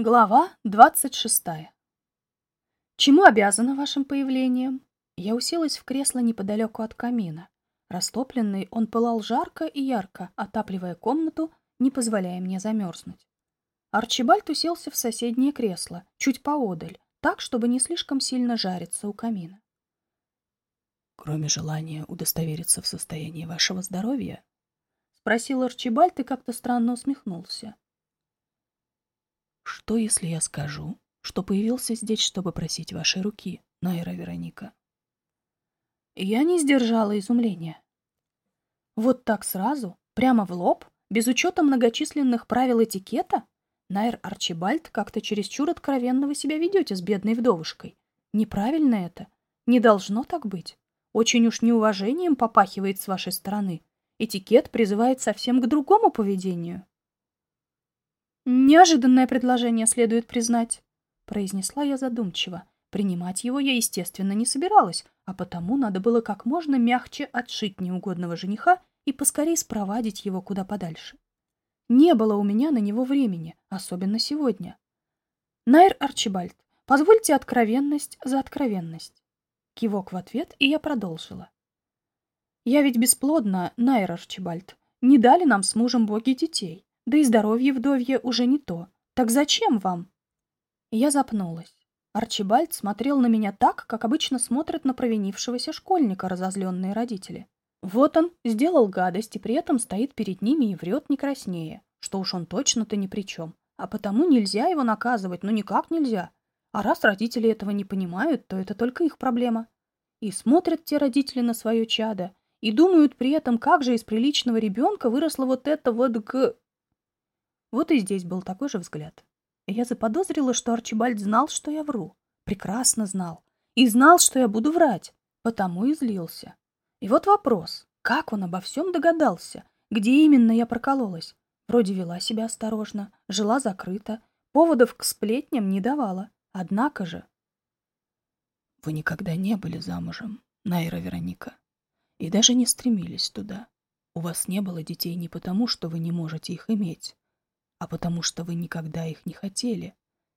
Глава двадцать шестая. Чему обязана вашим появлением? Я уселась в кресло неподалеку от камина. Растопленный он пылал жарко и ярко, отапливая комнату, не позволяя мне замерзнуть. Арчибальд уселся в соседнее кресло, чуть поодаль, так, чтобы не слишком сильно жариться у камина. «Кроме желания удостовериться в состоянии вашего здоровья?» — спросил Арчибальд и как-то странно усмехнулся. Что, если я скажу, что появился здесь, чтобы просить вашей руки, Найра Вероника? Я не сдержала изумления. Вот так сразу, прямо в лоб, без учета многочисленных правил этикета, Найр Арчибальд как-то чересчур откровенно вы себя ведете с бедной вдовушкой. Неправильно это. Не должно так быть. Очень уж неуважением попахивает с вашей стороны. Этикет призывает совсем к другому поведению. «Неожиданное предложение следует признать», — произнесла я задумчиво. Принимать его я, естественно, не собиралась, а потому надо было как можно мягче отшить неугодного жениха и поскорее спровадить его куда подальше. Не было у меня на него времени, особенно сегодня. Найр Арчибальд, позвольте откровенность за откровенность. Кивок в ответ, и я продолжила. Я ведь бесплодна, Найр Арчибальд. Не дали нам с мужем боги детей. Да и здоровье вдовье уже не то. Так зачем вам? Я запнулась. Арчибальд смотрел на меня так, как обычно смотрят на провинившегося школьника разозленные родители. Вот он сделал гадость и при этом стоит перед ними и врет не краснее, что уж он точно-то ни при чем. А потому нельзя его наказывать, ну никак нельзя. А раз родители этого не понимают, то это только их проблема. И смотрят те родители на свое чадо, и думают при этом, как же из приличного ребенка выросло вот это вот г... Вот и здесь был такой же взгляд. я заподозрила, что Арчибальд знал, что я вру. Прекрасно знал. И знал, что я буду врать. Потому и злился. И вот вопрос. Как он обо всем догадался? Где именно я прокололась? Вроде вела себя осторожно, жила закрыто, поводов к сплетням не давала. Однако же... Вы никогда не были замужем, Найра Вероника, и даже не стремились туда. У вас не было детей не потому, что вы не можете их иметь, а потому что вы никогда их не хотели,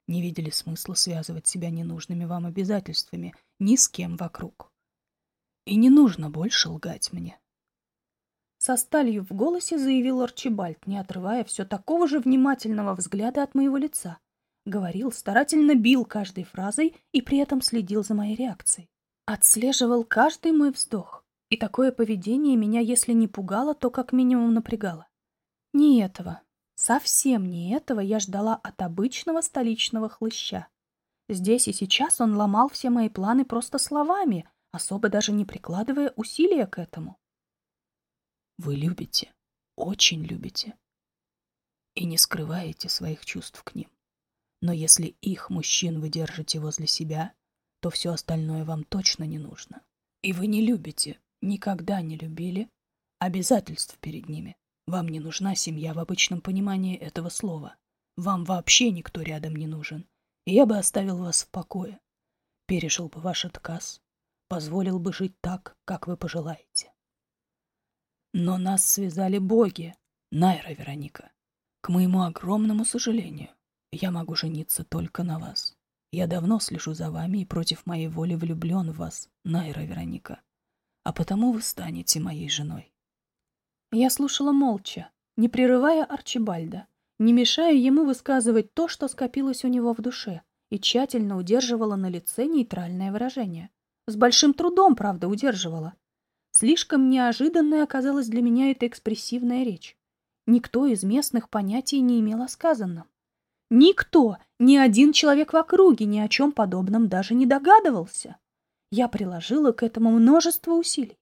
не видели смысла связывать себя ненужными вам обязательствами ни с кем вокруг. И не нужно больше лгать мне. Со сталью в голосе заявил Арчибальд, не отрывая все такого же внимательного взгляда от моего лица. Говорил, старательно бил каждой фразой и при этом следил за моей реакцией. Отслеживал каждый мой вздох. И такое поведение меня, если не пугало, то как минимум напрягало. Не этого, Совсем не этого я ждала от обычного столичного хлыща. Здесь и сейчас он ломал все мои планы просто словами, особо даже не прикладывая усилия к этому. Вы любите, очень любите. И не скрываете своих чувств к ним. Но если их мужчин вы держите возле себя, то все остальное вам точно не нужно. И вы не любите, никогда не любили обязательств перед ними. Вам не нужна семья в обычном понимании этого слова. Вам вообще никто рядом не нужен. И я бы оставил вас в покое. Пережил бы ваш отказ. Позволил бы жить так, как вы пожелаете. Но нас связали боги, Найра Вероника. К моему огромному сожалению, я могу жениться только на вас. Я давно слежу за вами и против моей воли влюблен в вас, Найра Вероника. А потому вы станете моей женой. Я слушала молча, не прерывая Арчибальда, не мешая ему высказывать то, что скопилось у него в душе, и тщательно удерживала на лице нейтральное выражение. С большим трудом, правда, удерживала. Слишком неожиданной оказалась для меня эта экспрессивная речь. Никто из местных понятий не имел о сказанном. Никто, ни один человек в округе ни о чем подобном даже не догадывался. Я приложила к этому множество усилий.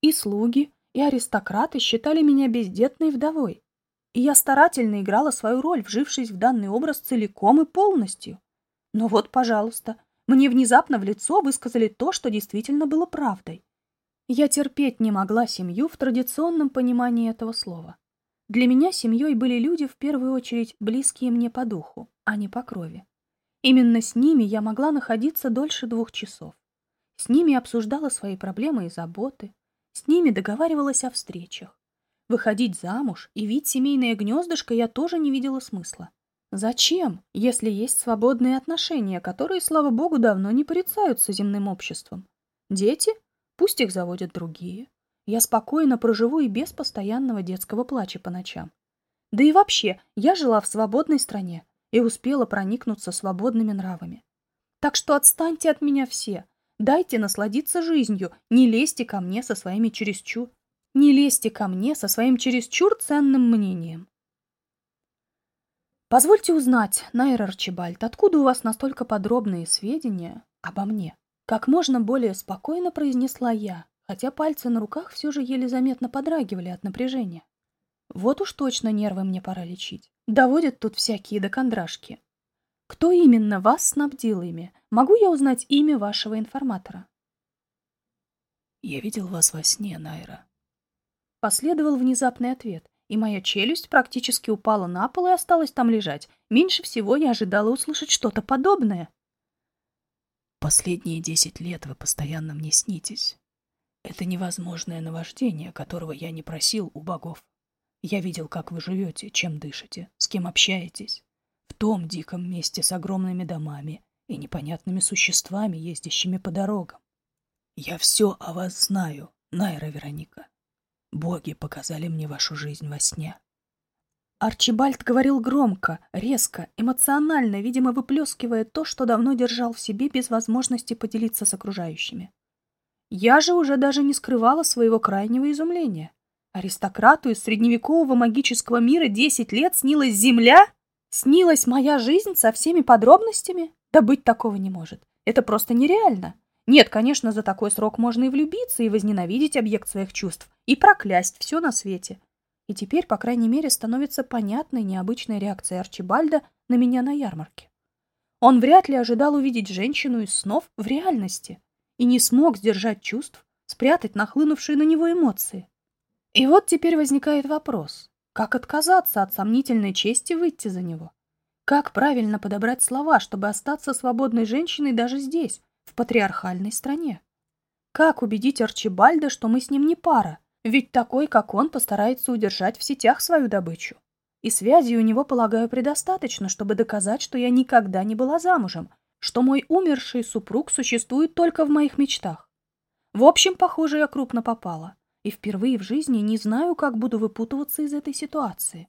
И слуги, и аристократы считали меня бездетной вдовой. И я старательно играла свою роль, вжившись в данный образ целиком и полностью. Но вот, пожалуйста, мне внезапно в лицо высказали то, что действительно было правдой. Я терпеть не могла семью в традиционном понимании этого слова. Для меня семьей были люди, в первую очередь, близкие мне по духу, а не по крови. Именно с ними я могла находиться дольше двух часов. С ними обсуждала свои проблемы и заботы, с ними договаривалась о встречах. Выходить замуж и вить семейное гнездышко я тоже не видела смысла. Зачем, если есть свободные отношения, которые, слава богу, давно не порицаются земным обществом? Дети? Пусть их заводят другие. Я спокойно проживу и без постоянного детского плача по ночам. Да и вообще, я жила в свободной стране и успела проникнуться свободными нравами. Так что отстаньте от меня все. Дайте насладиться жизнью, не лезьте ко мне со своими чересчур... Не лезьте ко мне со своим чересчур ценным мнением. Позвольте узнать, Найр Арчибальд, откуда у вас настолько подробные сведения обо мне? Как можно более спокойно произнесла я, хотя пальцы на руках все же еле заметно подрагивали от напряжения. Вот уж точно нервы мне пора лечить. Доводят тут всякие докондрашки. Кто именно вас снабдил ими? Могу я узнать имя вашего информатора? Я видел вас во сне, Найра. Последовал внезапный ответ, и моя челюсть практически упала на пол и осталась там лежать. Меньше всего я ожидала услышать что-то подобное. Последние десять лет вы постоянно мне снитесь. Это невозможное наваждение, которого я не просил у богов. Я видел, как вы живете, чем дышите, с кем общаетесь. В том диком месте с огромными домами и непонятными существами, ездящими по дорогам. Я все о вас знаю, Найра Вероника. Боги показали мне вашу жизнь во сне. Арчибальд говорил громко, резко, эмоционально, видимо, выплескивая то, что давно держал в себе без возможности поделиться с окружающими. Я же уже даже не скрывала своего крайнего изумления. Аристократу из средневекового магического мира десять лет снилась земля? Снилась моя жизнь со всеми подробностями? Да быть такого не может. Это просто нереально. Нет, конечно, за такой срок можно и влюбиться, и возненавидеть объект своих чувств, и проклясть все на свете. И теперь, по крайней мере, становится понятной необычная реакция Арчибальда на меня на ярмарке. Он вряд ли ожидал увидеть женщину из снов в реальности и не смог сдержать чувств, спрятать нахлынувшие на него эмоции. И вот теперь возникает вопрос, как отказаться от сомнительной чести выйти за него? Как правильно подобрать слова, чтобы остаться свободной женщиной даже здесь, в патриархальной стране. Как убедить Арчибальда, что мы с ним не пара? Ведь такой, как он, постарается удержать в сетях свою добычу. И связи у него, полагаю, предостаточно, чтобы доказать, что я никогда не была замужем, что мой умерший супруг существует только в моих мечтах. В общем, похоже, я крупно попала. И впервые в жизни не знаю, как буду выпутываться из этой ситуации.